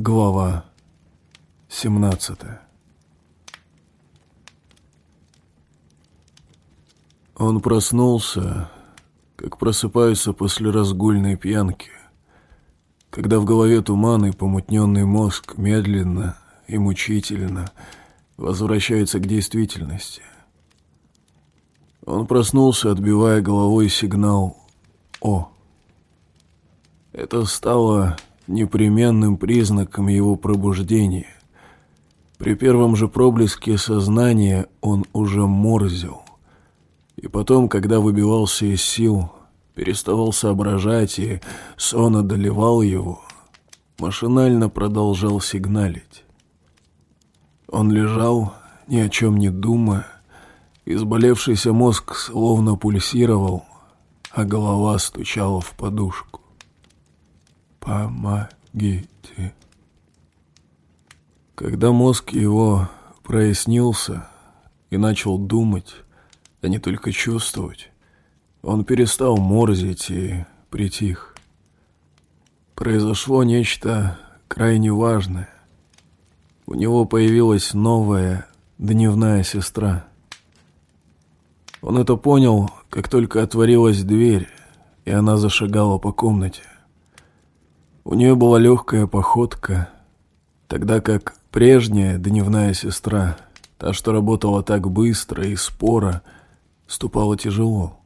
Глава 17 Он проснулся, как просыпается после разгульной пьянки, когда в голове туман и помутненный мозг медленно и мучительно возвращается к действительности. Он проснулся, отбивая головой сигнал «О». Это стало непременным признаком его пробуждения. При первом же проблеске сознания он уже морзил. И потом, когда выбивался из сил, переставал соображать, и сон одолевал его, машинально продолжал сигналить. Он лежал, ни о чем не думая, изболевшийся мозг словно пульсировал, а голова стучала в подушку. «Помогите!» Когда мозг его прояснился и начал думать, а не только чувствовать. Он перестал морзить и притих. Произошло нечто крайне важное. У него появилась новая дневная сестра. Он это понял, как только отворилась дверь, и она зашагала по комнате. У нее была легкая походка, тогда как прежняя дневная сестра, та, что работала так быстро и споро, — ступала тяжело.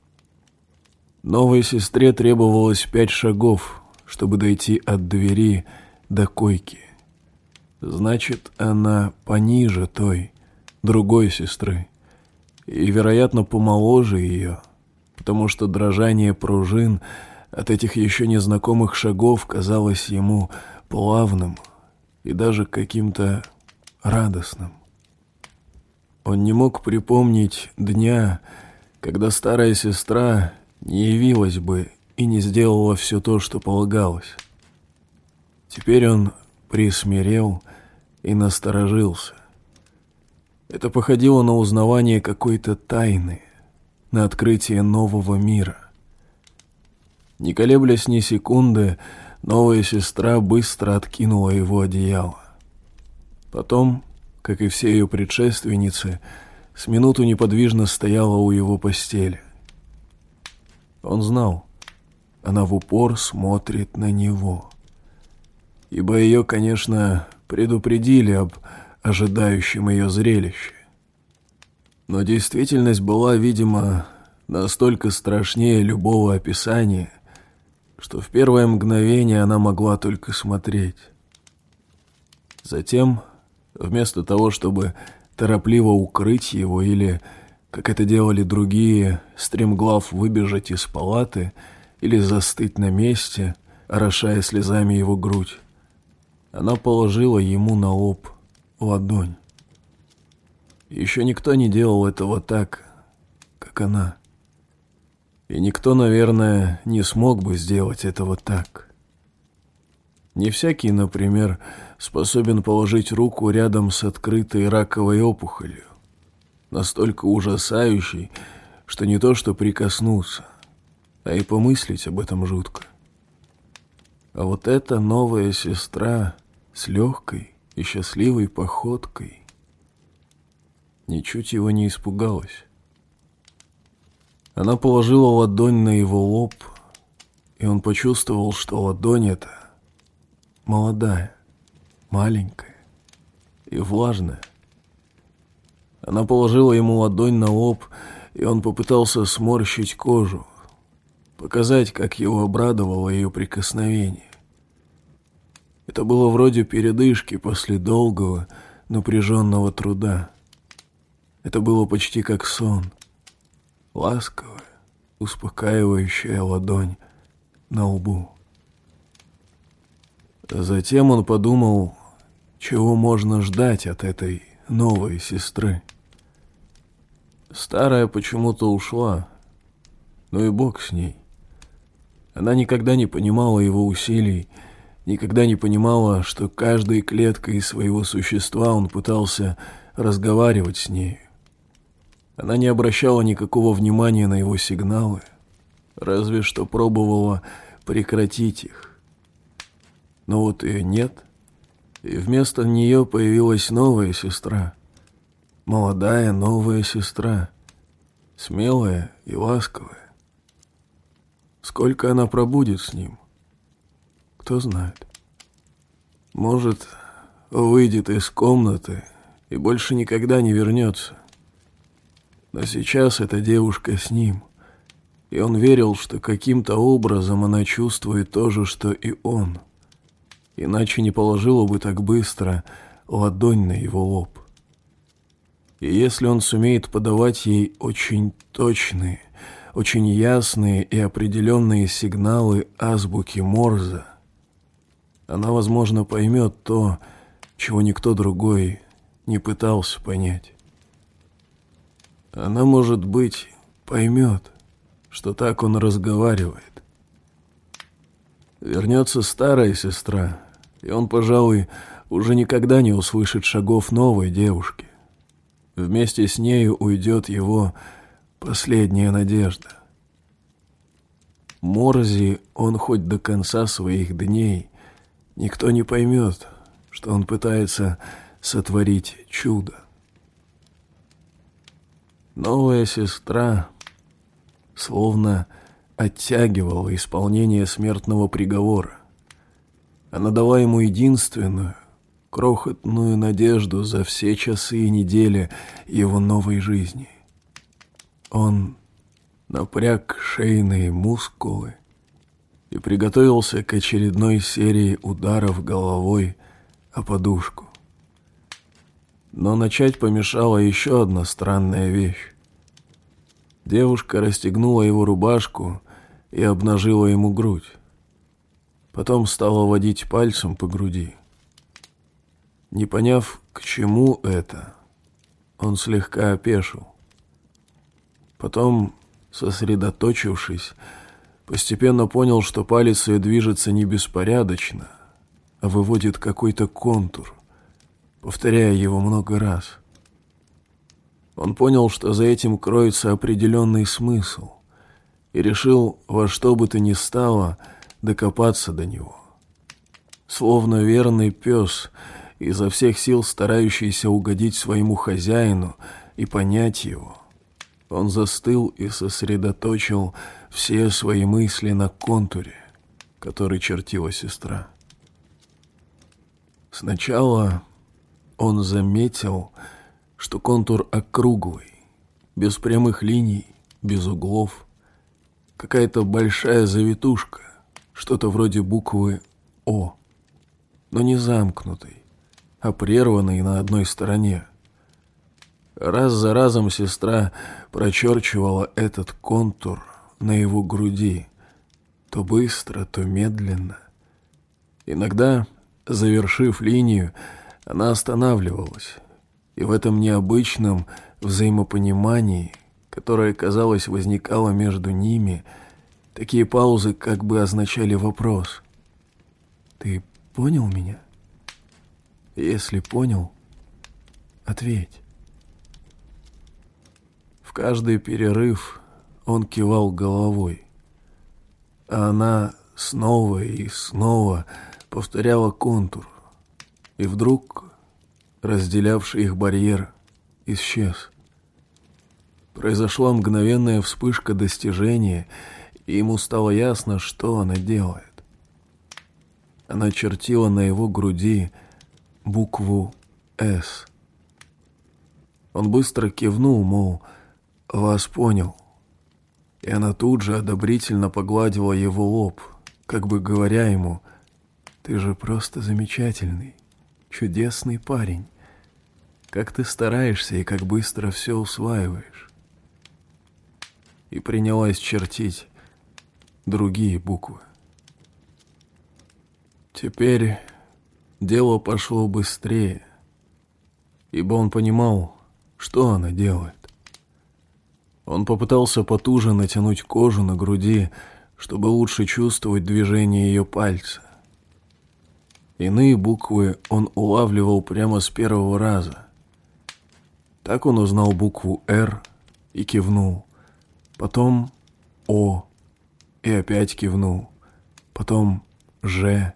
Новой сестре требовалось пять шагов, чтобы дойти от двери до койки. Значит, она пониже той, другой сестры, и, вероятно, помоложе ее, потому что дрожание пружин от этих еще незнакомых шагов казалось ему плавным и даже каким-то радостным. Он не мог припомнить дня, когда старая сестра не явилась бы и не сделала все то, что полагалось. Теперь он присмирел и насторожился. Это походило на узнавание какой-то тайны, на открытие нового мира. Не колеблясь ни секунды, новая сестра быстро откинула его одеяло. Потом, как и все ее предшественницы, с минуту неподвижно стояла у его постели. Он знал, она в упор смотрит на него. Ибо ее, конечно, предупредили об ожидающем ее зрелище. Но действительность была, видимо, настолько страшнее любого описания, что в первое мгновение она могла только смотреть. Затем, вместо того, чтобы торопливо укрыть его или, как это делали другие, стремглав выбежать из палаты или застыть на месте, орошая слезами его грудь. Она положила ему на лоб ладонь. Еще никто не делал этого так, как она. И никто, наверное, не смог бы сделать этого так. Не всякий, например, способен положить руку рядом с открытой раковой опухолью, настолько ужасающей, что не то что прикоснуться, а и помыслить об этом жутко. А вот эта новая сестра с легкой и счастливой походкой ничуть его не испугалась. Она положила ладонь на его лоб, и он почувствовал, что ладонь эта молодая, маленькая и влажная. Она положила ему ладонь на лоб, и он попытался сморщить кожу, показать, как его обрадовало ее прикосновение. Это было вроде передышки после долгого, напряженного труда. Это было почти как сон. Ласковая, успокаивающая ладонь на лбу. Затем он подумал, чего можно ждать от этой новой сестры. Старая почему-то ушла, ну и бог с ней. Она никогда не понимала его усилий, никогда не понимала, что каждой клеткой своего существа он пытался разговаривать с ней. Она не обращала никакого внимания на его сигналы, разве что пробовала прекратить их. Но вот ее нет, И вместо нее появилась новая сестра. Молодая новая сестра. Смелая и ласковая. Сколько она пробудет с ним? Кто знает. Может, выйдет из комнаты и больше никогда не вернется. Но сейчас эта девушка с ним, и он верил, что каким-то образом она чувствует то же, что и он. Иначе не положила бы так быстро ладонь на его лоб. И если он сумеет подавать ей очень точные, очень ясные и определенные сигналы азбуки Морза, она, возможно, поймет то, чего никто другой не пытался понять. Она, может быть, поймет, что так он разговаривает. Вернется старая сестра, и он, пожалуй, уже никогда не услышит шагов новой девушки. Вместе с нею уйдет его последняя надежда. Морзи он хоть до конца своих дней, никто не поймет, что он пытается сотворить чудо. Новая сестра словно оттягивала исполнение смертного приговора. Она дала ему единственную, крохотную надежду за все часы и недели его новой жизни. Он напряг шейные мускулы и приготовился к очередной серии ударов головой о подушку. Но начать помешала еще одна странная вещь. Девушка расстегнула его рубашку и обнажила ему грудь. Потом стала водить пальцем по груди. Не поняв, к чему это, он слегка опешил. Потом, сосредоточившись, постепенно понял, что палец ее движется не беспорядочно, а выводит какой-то контур — повторяя его много раз. Он понял, что за этим кроется определенный смысл, и решил во что бы то ни стало докопаться до него. Словно верный пес, изо всех сил старающийся угодить своему хозяину и понять его, он застыл и сосредоточил все свои мысли на контуре, который чертила сестра. Сначала он заметил, что контур округлый, без прямых линий, без углов. Какая-то большая завитушка, что-то вроде буквы «О», но не замкнутой, а прерванной на одной стороне. Раз за разом сестра прочерчивала этот контур на его груди, то быстро, то медленно. Иногда, завершив линию, она останавливалась, и в этом необычном взаимопонимании, которое, казалось, возникало между ними, такие паузы как бы означали вопрос. «Ты понял меня?» «Если понял, ответь». В каждый перерыв он кивал головой, а она снова и снова повторяла контур, и вдруг разделявший их барьер исчез. Произошла мгновенная вспышка достижения, и ему стало ясно, что она делает. Она чертила на его груди букву «С». Он быстро кивнул, мол, «Вас понял». И она тут же одобрительно погладила его лоб, как бы говоря ему, «Ты же просто замечательный» чудесный парень. Как ты стараешься и как быстро все усваиваешь. И принялась чертить другие буквы. Теперь дело пошло быстрее, ибо он понимал, что она делает. Он попытался потуже натянуть кожу на груди, чтобы лучше чувствовать движение ее пальца. Иные буквы он улавливал прямо с первого раза. Так он узнал букву «Р» и кивнул. Потом «О» и опять кивнул. Потом «Ж»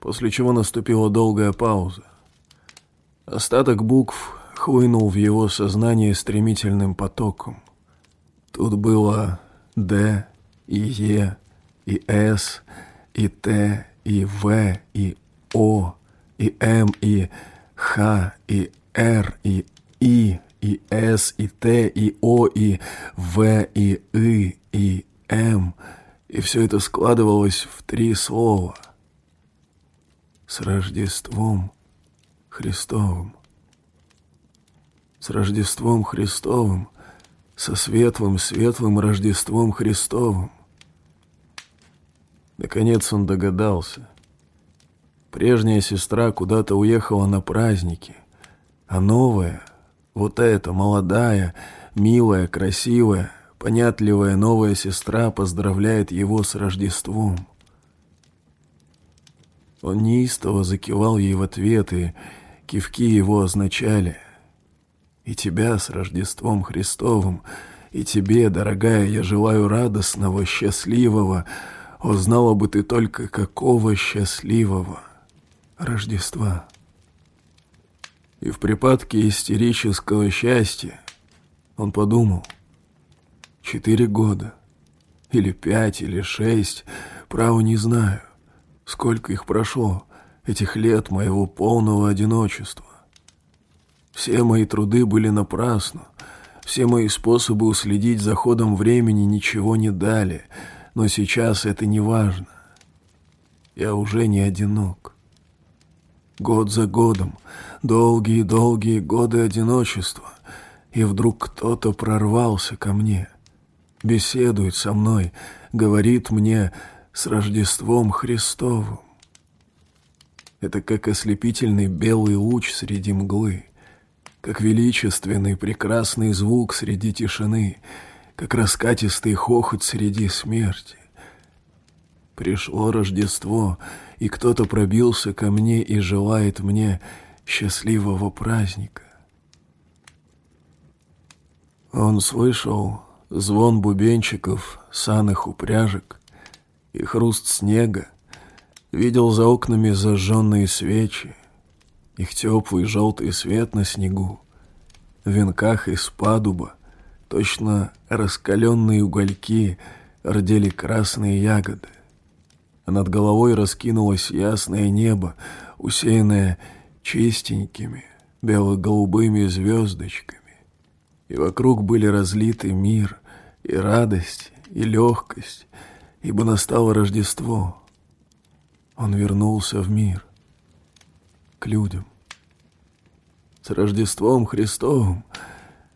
после чего наступила долгая пауза. Остаток букв хлынул в его сознание стремительным потоком. Тут было «Д», и «Е», и «С», и «Т», и «В», и «О», и «М», и «Х», и «Р», и «И», и «С», и «Т», и «О», и «В», и «И», и «М», и все это складывалось в три слова. С Рождеством Христовым. С Рождеством Христовым, со светлым, светлым Рождеством Христовым. Наконец он догадался. Прежняя сестра куда-то уехала на праздники, а новая, вот эта, молодая, милая, красивая, понятливая новая сестра поздравляет его с Рождеством. Он неистово закивал ей в ответ, и кивки его означали «И тебя с Рождеством Христовым, и тебе, дорогая, я желаю радостного, счастливого, о, знала бы ты только, какого счастливого Рождества». И в припадке истерического счастья он подумал – Четыре года. Или пять, или шесть. Право не знаю. Сколько их прошло, этих лет моего полного одиночества. Все мои труды были напрасну. Все мои способы уследить за ходом времени ничего не дали. Но сейчас это не важно. Я уже не одинок. Год за годом, долгие-долгие годы одиночества, и вдруг кто-то прорвался ко мне — беседует со мной, говорит мне с Рождеством Христовым. Это как ослепительный белый луч среди мглы, как величественный прекрасный звук среди тишины, как раскатистый хохот среди смерти. Пришло Рождество, и кто-то пробился ко мне и желает мне счастливого праздника. Он слышал звон бубенчиков, саных упряжек и хруст снега, видел за окнами зажженные свечи, их теплый желтый свет на снегу, в венках из падуба, точно раскаленные угольки, рдели красные ягоды, над головой раскинулось ясное небо, усеянное чистенькими бело-голубыми звездочками и вокруг были разлиты мир, и радость, и легкость, ибо настало Рождество. Он вернулся в мир, к людям. С Рождеством Христовым,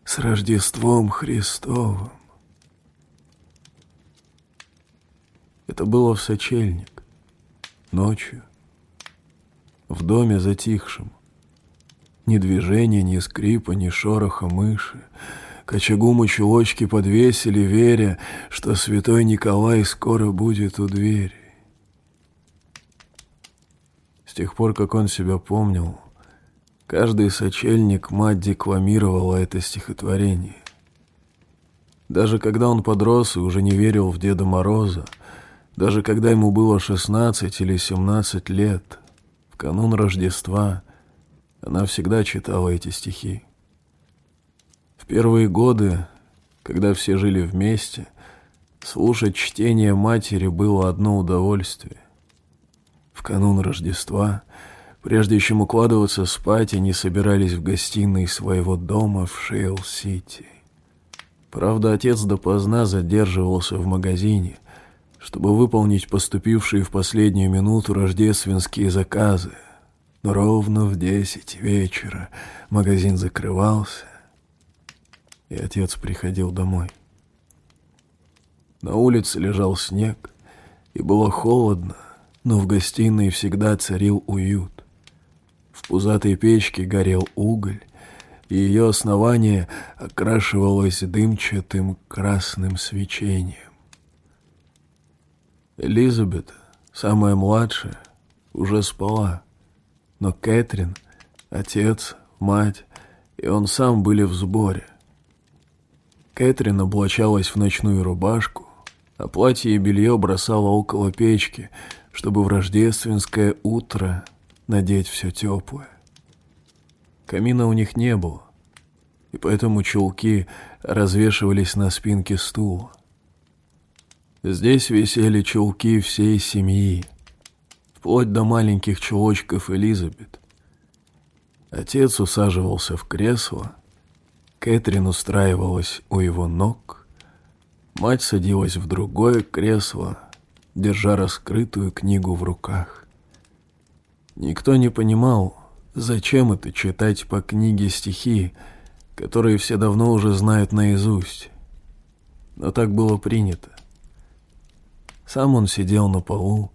с Рождеством Христовым. Это было в сочельник, ночью, в доме затихшем. Ни движения, ни скрипа, ни шороха мыши. К очагу мочелочки подвесили, веря, что святой Николай скоро будет у двери. С тех пор, как он себя помнил, каждый сочельник мать декламировала это стихотворение. Даже когда он подрос и уже не верил в Деда Мороза, даже когда ему было 16 или 17 лет, в канун Рождества – она всегда читала эти стихи. В первые годы, когда все жили вместе, слушать чтение матери было одно удовольствие. В канун Рождества, прежде чем укладываться спать, они собирались в гостиной своего дома в Шейл-Сити. Правда, отец допоздна задерживался в магазине, чтобы выполнить поступившие в последнюю минуту рождественские заказы, но ровно в десять вечера магазин закрывался, и отец приходил домой. На улице лежал снег, и было холодно, но в гостиной всегда царил уют. В пузатой печке горел уголь, и ее основание окрашивалось дымчатым красным свечением. Элизабет, самая младшая, уже спала, но Кэтрин, отец, мать и он сам были в сборе. Кэтрин облачалась в ночную рубашку, а платье и белье бросала около печки, чтобы в рождественское утро надеть все теплое. Камина у них не было, и поэтому чулки развешивались на спинке стула. Здесь висели чулки всей семьи, вплоть до маленьких чулочков Элизабет. Отец усаживался в кресло, Кэтрин устраивалась у его ног, мать садилась в другое кресло, держа раскрытую книгу в руках. Никто не понимал, зачем это читать по книге стихи, которые все давно уже знают наизусть. Но так было принято. Сам он сидел на полу,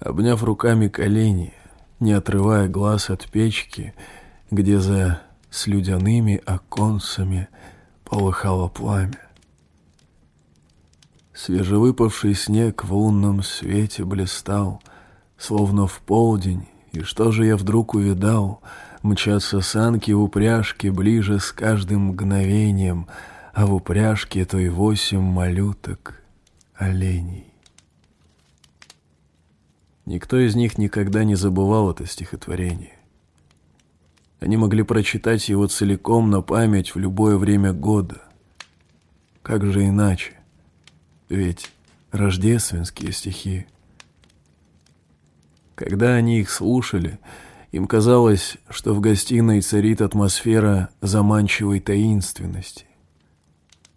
обняв руками колени, не отрывая глаз от печки, где за слюдяными оконцами полыхало пламя. Свежевыпавший снег в лунном свете блистал, словно в полдень, и что же я вдруг увидал? Мчатся санки в упряжке ближе с каждым мгновением, а в упряжке то и восемь малюток оленей. Никто из них никогда не забывал это стихотворение. Они могли прочитать его целиком на память в любое время года. Как же иначе? Ведь рождественские стихи. Когда они их слушали, им казалось, что в гостиной царит атмосфера заманчивой таинственности.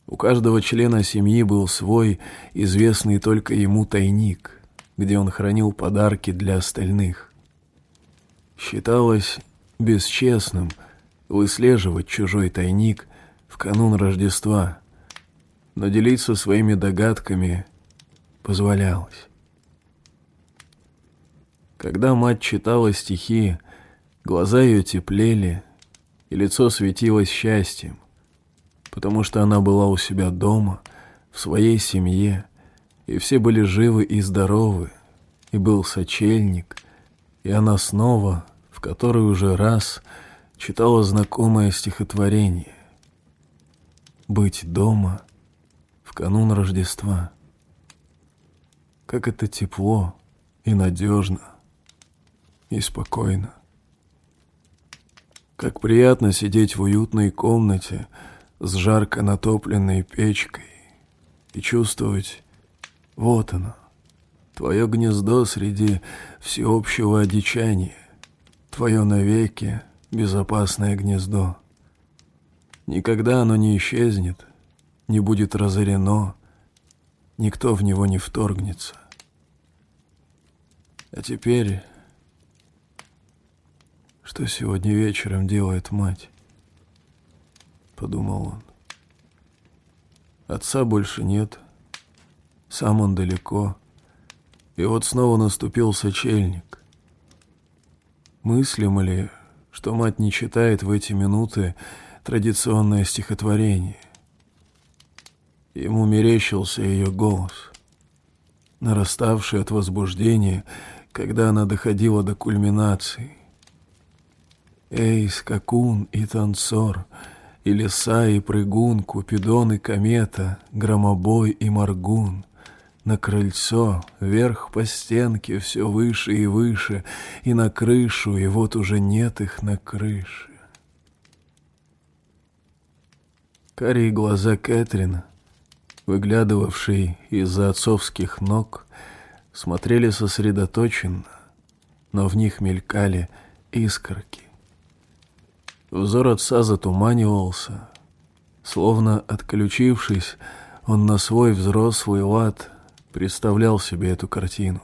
У каждого члена семьи был свой, известный только ему тайник, где он хранил подарки для остальных. Считалось бесчестным выслеживать чужой тайник в канун Рождества, но делиться своими догадками позволялось. Когда мать читала стихи, глаза ее теплели, и лицо светилось счастьем, потому что она была у себя дома, в своей семье, и все были живы и здоровы, и был сочельник, и она снова, в который уже раз, читала знакомое стихотворение «Быть дома» в канун Рождества. Как это тепло и надежно, и спокойно. Как приятно сидеть в уютной комнате с жарко натопленной печкой и чувствовать, вот оно, твое гнездо среди всеобщего одичания, твое навеки безопасное гнездо. Никогда оно не исчезнет, не будет разорено, никто в него не вторгнется. А теперь, что сегодня вечером делает мать? Подумал он. Отца больше нет, сам он далеко, и вот снова наступил сочельник. Мыслимо ли, что мать не читает в эти минуты традиционное стихотворение? Ему мерещился ее голос, нараставший от возбуждения, когда она доходила до кульминации. Эй, скакун и танцор, и лиса, и прыгун, купидон и комета, громобой и моргун, на крыльцо, вверх по стенке, все выше и выше, и на крышу, и вот уже нет их на крыше. Карие глаза Кэтрин выглядывавший из-за отцовских ног, смотрели сосредоточенно, но в них мелькали искорки. Взор отца затуманивался, словно отключившись, он на свой взрослый лад представлял себе эту картину.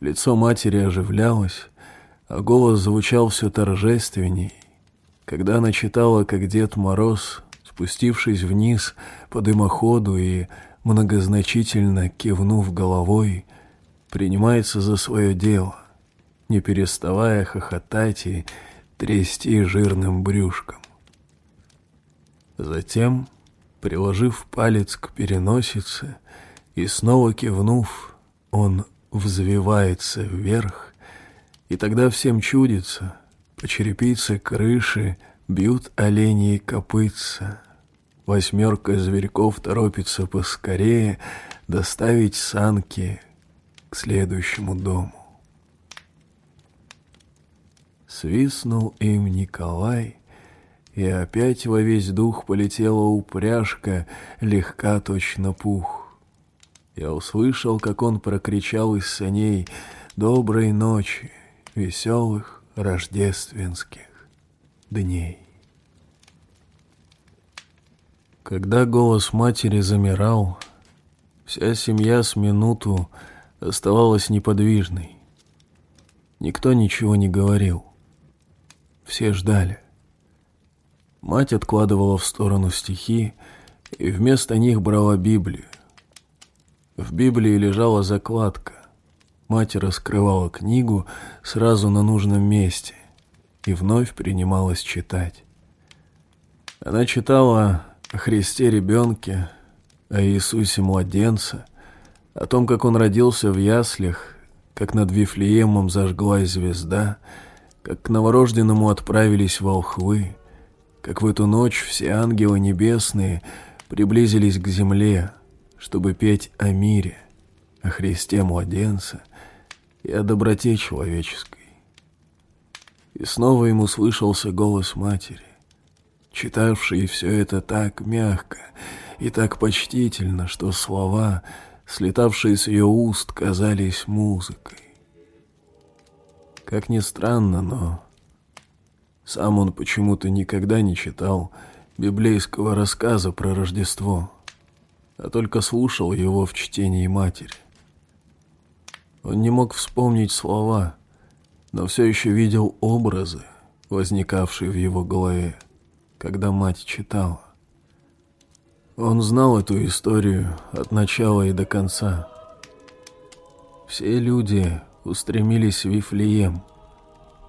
Лицо матери оживлялось, а голос звучал все торжественней, когда она читала, как Дед Мороз спустившись вниз по дымоходу и многозначительно кивнув головой, принимается за свое дело, не переставая хохотать и трясти жирным брюшком. Затем, приложив палец к переносице и снова кивнув, он взвивается вверх, и тогда всем чудится, по черепице крыши бьют оленьи копытца, Восьмерка зверьков торопится поскорее доставить санки к следующему дому. Свистнул им Николай, и опять во весь дух полетела упряжка, легка точно пух. Я услышал, как он прокричал из саней «Доброй ночи, веселых рождественских дней». Когда голос матери замирал, вся семья с минуту оставалась неподвижной. Никто ничего не говорил. Все ждали. Мать откладывала в сторону стихи и вместо них брала Библию. В Библии лежала закладка. Мать раскрывала книгу сразу на нужном месте и вновь принималась читать. Она читала о Христе ребенке, о Иисусе младенце, о том, как он родился в яслях, как над Вифлеемом зажглась звезда, как к новорожденному отправились волхвы, как в эту ночь все ангелы небесные приблизились к земле, чтобы петь о мире, о Христе младенце и о доброте человеческой. И снова ему слышался голос матери читавший все это так мягко и так почтительно, что слова, слетавшие с ее уст, казались музыкой. Как ни странно, но сам он почему-то никогда не читал библейского рассказа про Рождество, а только слушал его в чтении матери. Он не мог вспомнить слова, но все еще видел образы, возникавшие в его голове когда мать читала. Он знал эту историю от начала и до конца. Все люди устремились в Вифлеем,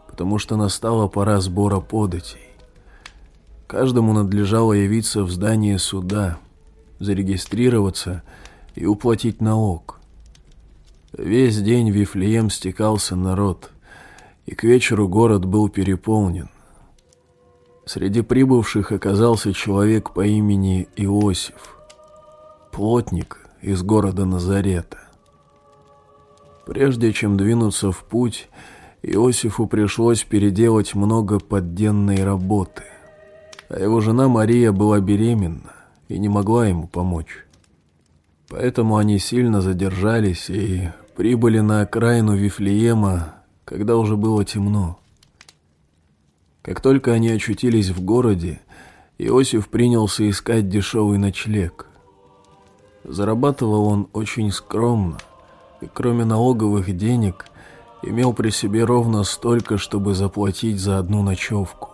потому что настала пора сбора податей. Каждому надлежало явиться в здание суда, зарегистрироваться и уплатить налог. Весь день в Вифлеем стекался народ, и к вечеру город был переполнен. Среди прибывших оказался человек по имени Иосиф, плотник из города Назарета. Прежде чем двинуться в путь, Иосифу пришлось переделать много подденной работы, а его жена Мария была беременна и не могла ему помочь. Поэтому они сильно задержались и прибыли на окраину Вифлеема, когда уже было темно. Как только они очутились в городе, Иосиф принялся искать дешевый ночлег. Зарабатывал он очень скромно, и кроме налоговых денег имел при себе ровно столько, чтобы заплатить за одну ночевку.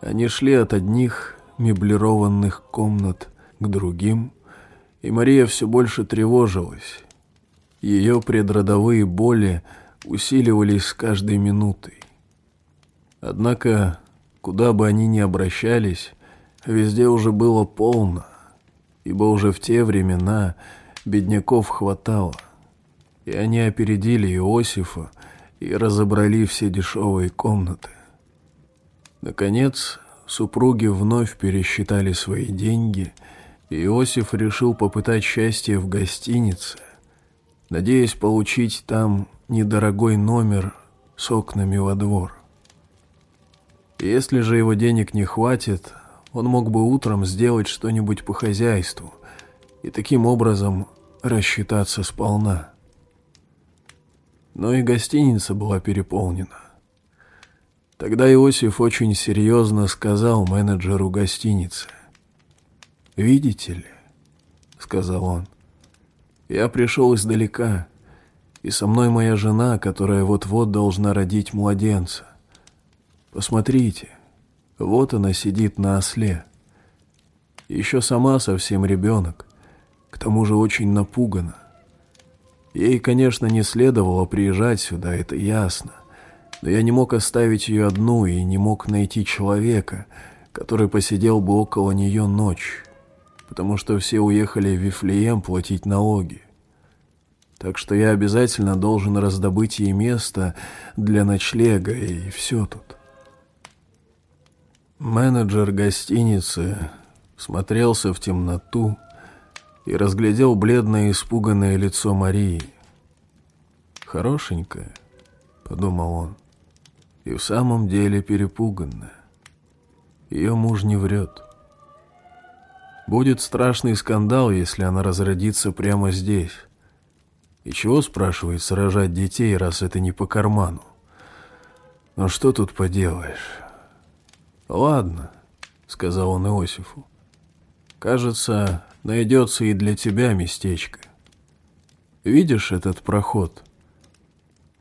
Они шли от одних меблированных комнат к другим, и Мария все больше тревожилась. Ее предродовые боли усиливались с каждой минутой. Однако, куда бы они ни обращались, везде уже было полно, ибо уже в те времена бедняков хватало, и они опередили Иосифа и разобрали все дешевые комнаты. Наконец, супруги вновь пересчитали свои деньги, и Иосиф решил попытать счастье в гостинице, надеясь получить там недорогой номер с окнами во двор. Если же его денег не хватит, он мог бы утром сделать что-нибудь по хозяйству и таким образом рассчитаться сполна. Но и гостиница была переполнена. Тогда Иосиф очень серьезно сказал менеджеру гостиницы. «Видите ли», — сказал он, — «я пришел издалека, и со мной моя жена, которая вот-вот должна родить младенца. Посмотрите, вот она сидит на осле. Еще сама совсем ребенок, к тому же очень напугана. Ей, конечно, не следовало приезжать сюда, это ясно. Но я не мог оставить ее одну и не мог найти человека, который посидел бы около нее ночь, потому что все уехали в Вифлеем платить налоги. Так что я обязательно должен раздобыть ей место для ночлега, и все тут. Менеджер гостиницы смотрелся в темноту и разглядел бледное испуганное лицо Марии, Хорошенькая, подумал он, и в самом деле перепуганная. Ее муж не врет. Будет страшный скандал, если она разродится прямо здесь. И чего, спрашивает, сражать детей, раз это не по карману? Но что тут поделаешь? Ладно, сказал он Иосифу. Кажется, найдется и для тебя местечко. Видишь этот проход?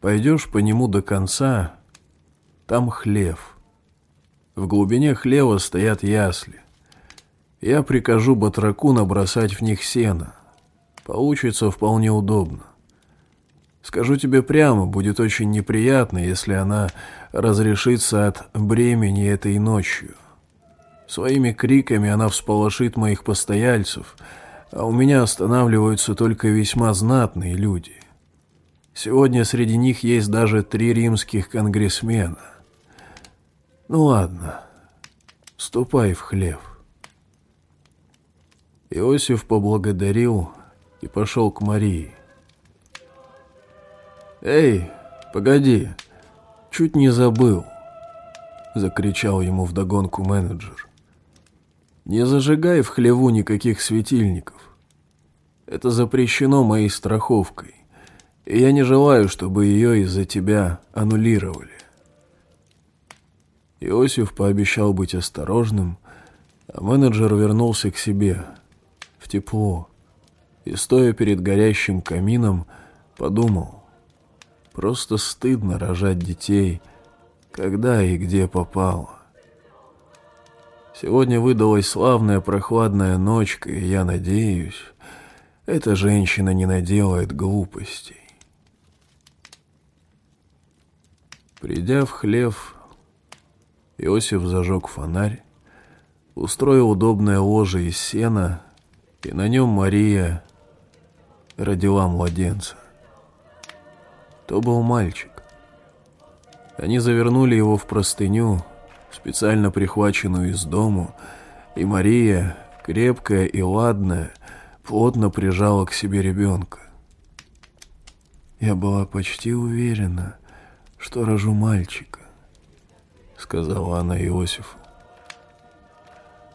Пойдешь по нему до конца, там хлев. В глубине хлева стоят ясли. Я прикажу батраку набросать в них сено. Получится вполне удобно. Скажу тебе прямо, будет очень неприятно, если она разрешится от бремени этой ночью. Своими криками она всполошит моих постояльцев, а у меня останавливаются только весьма знатные люди. Сегодня среди них есть даже три римских конгрессмена. Ну ладно, ступай в хлев. Иосиф поблагодарил и пошел к Марии. «Эй, погоди, чуть не забыл!» — закричал ему вдогонку менеджер. «Не зажигай в хлеву никаких светильников. Это запрещено моей страховкой, и я не желаю, чтобы ее из-за тебя аннулировали». Иосиф пообещал быть осторожным, а менеджер вернулся к себе, в тепло, и, стоя перед горящим камином, подумал — Просто стыдно рожать детей, когда и где попало. Сегодня выдалась славная прохладная ночка, и я надеюсь, эта женщина не наделает глупостей. Придя в хлев, Иосиф зажег фонарь, устроил удобное ложе из сена, и на нем Мария родила младенца. То был мальчик. Они завернули его в простыню, специально прихваченную из дому, и Мария, крепкая и ладная, плотно прижала к себе ребенка. «Я была почти уверена, что рожу мальчика», — сказала она Иосифу.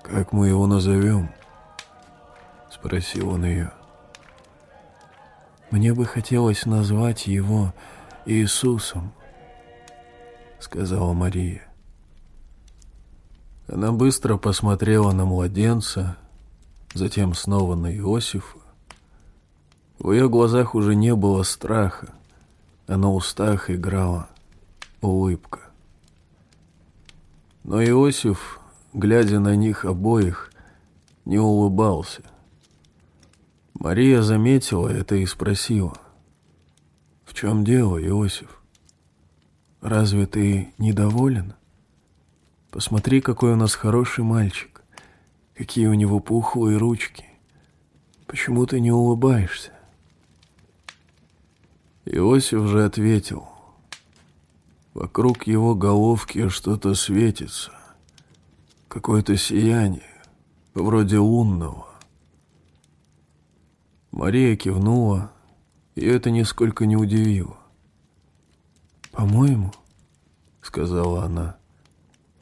«Как мы его назовем?» — спросил он ее. Мне бы хотелось назвать его Иисусом, сказала Мария. Она быстро посмотрела на младенца, затем снова на Иосифа. В ее глазах уже не было страха, а на устах играла улыбка. Но Иосиф, глядя на них обоих, не улыбался – Мария заметила это и спросила. «В чем дело, Иосиф? Разве ты недоволен? Посмотри, какой у нас хороший мальчик, какие у него пухлые ручки. Почему ты не улыбаешься?» Иосиф же ответил. Вокруг его головки что-то светится, какое-то сияние, вроде лунного. Мария кивнула, и это нисколько не удивило. «По-моему, — сказала она, —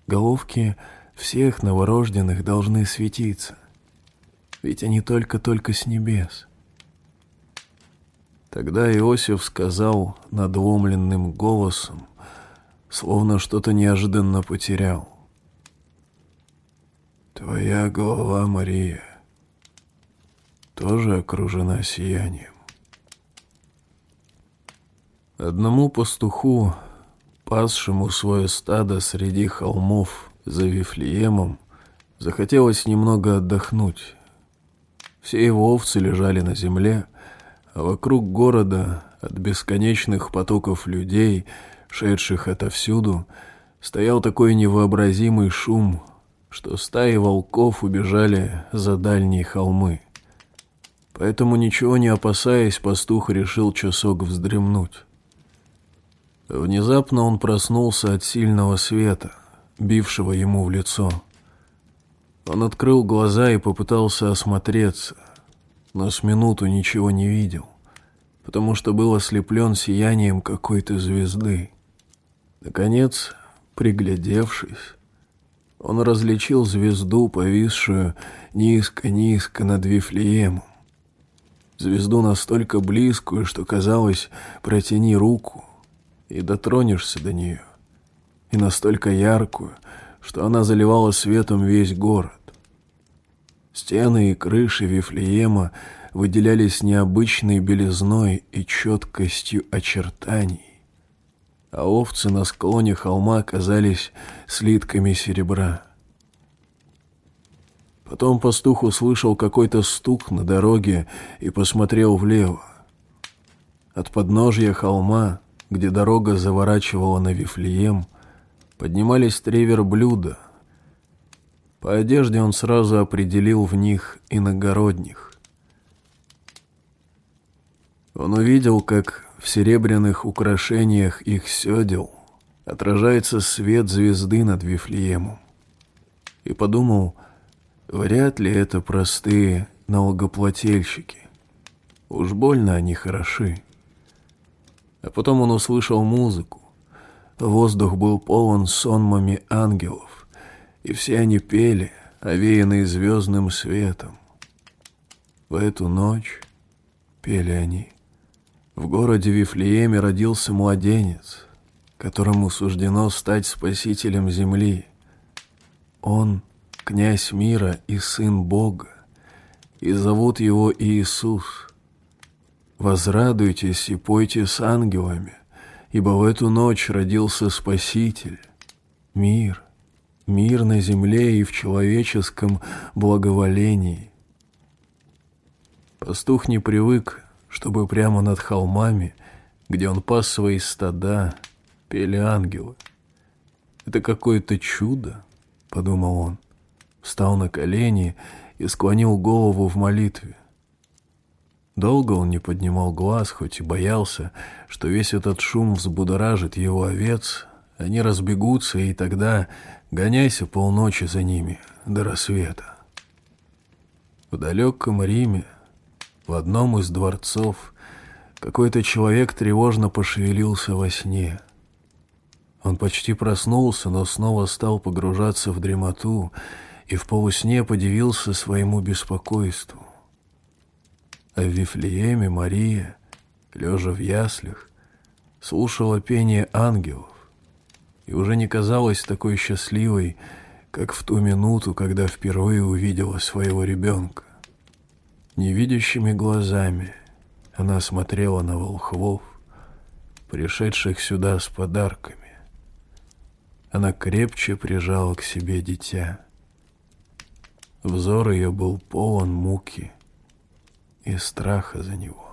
головки всех новорожденных должны светиться, ведь они только-только с небес». Тогда Иосиф сказал надломленным голосом, словно что-то неожиданно потерял. «Твоя голова, Мария, тоже окружена сиянием. Одному пастуху, пасшему свое стадо среди холмов за Вифлеемом, захотелось немного отдохнуть. Все его овцы лежали на земле, а вокруг города от бесконечных потоков людей, шедших отовсюду, стоял такой невообразимый шум, что стаи волков убежали за дальние холмы. Поэтому, ничего не опасаясь, пастух решил часок вздремнуть. Внезапно он проснулся от сильного света, бившего ему в лицо. Он открыл глаза и попытался осмотреться, но с минуту ничего не видел, потому что был ослеплен сиянием какой-то звезды. Наконец, приглядевшись, он различил звезду, повисшую низко-низко над Вифлеемом. Звезду настолько близкую, что казалось, протяни руку и дотронешься до нее, и настолько яркую, что она заливала светом весь город. Стены и крыши Вифлеема выделялись необычной белизной и четкостью очертаний, а овцы на склоне холма казались слитками серебра. Потом пастух услышал какой-то стук на дороге и посмотрел влево. От подножья холма, где дорога заворачивала на Вифлеем, поднимались три верблюда. По одежде он сразу определил в них иногородних. Он увидел, как в серебряных украшениях их седел отражается свет звезды над Вифлеемом. И подумал, вряд ли это простые налогоплательщики. Уж больно они хороши. А потом он услышал музыку. Воздух был полон сонмами ангелов, и все они пели, овеянные звездным светом. В эту ночь пели они. В городе Вифлееме родился младенец, которому суждено стать спасителем земли. Он — князь мира и сын Бога, и зовут его Иисус. Возрадуйтесь и пойте с ангелами, ибо в эту ночь родился Спаситель, мир, мир на земле и в человеческом благоволении. Пастух не привык чтобы прямо над холмами, где он пас свои стада, пели ангелы. «Это какое-то чудо», — подумал он, встал на колени и склонил голову в молитве. Долго он не поднимал глаз, хоть и боялся, что весь этот шум взбудоражит его овец, они разбегутся, и тогда гоняйся полночи за ними до рассвета. В далеком Риме в одном из дворцов какой-то человек тревожно пошевелился во сне. Он почти проснулся, но снова стал погружаться в дремоту и в полусне подивился своему беспокойству. В Вифлееме Мария, лежа в яслях, слушала пение ангелов и уже не казалась такой счастливой, как в ту минуту, когда впервые увидела своего ребенка. Невидящими глазами она смотрела на волхвов, пришедших сюда с подарками. Она крепче прижала к себе дитя. Взор ее был полон муки и страха за него.